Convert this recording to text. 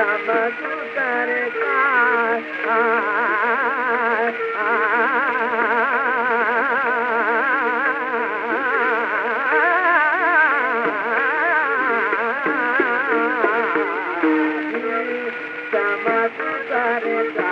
तुतर कई तबकु दरका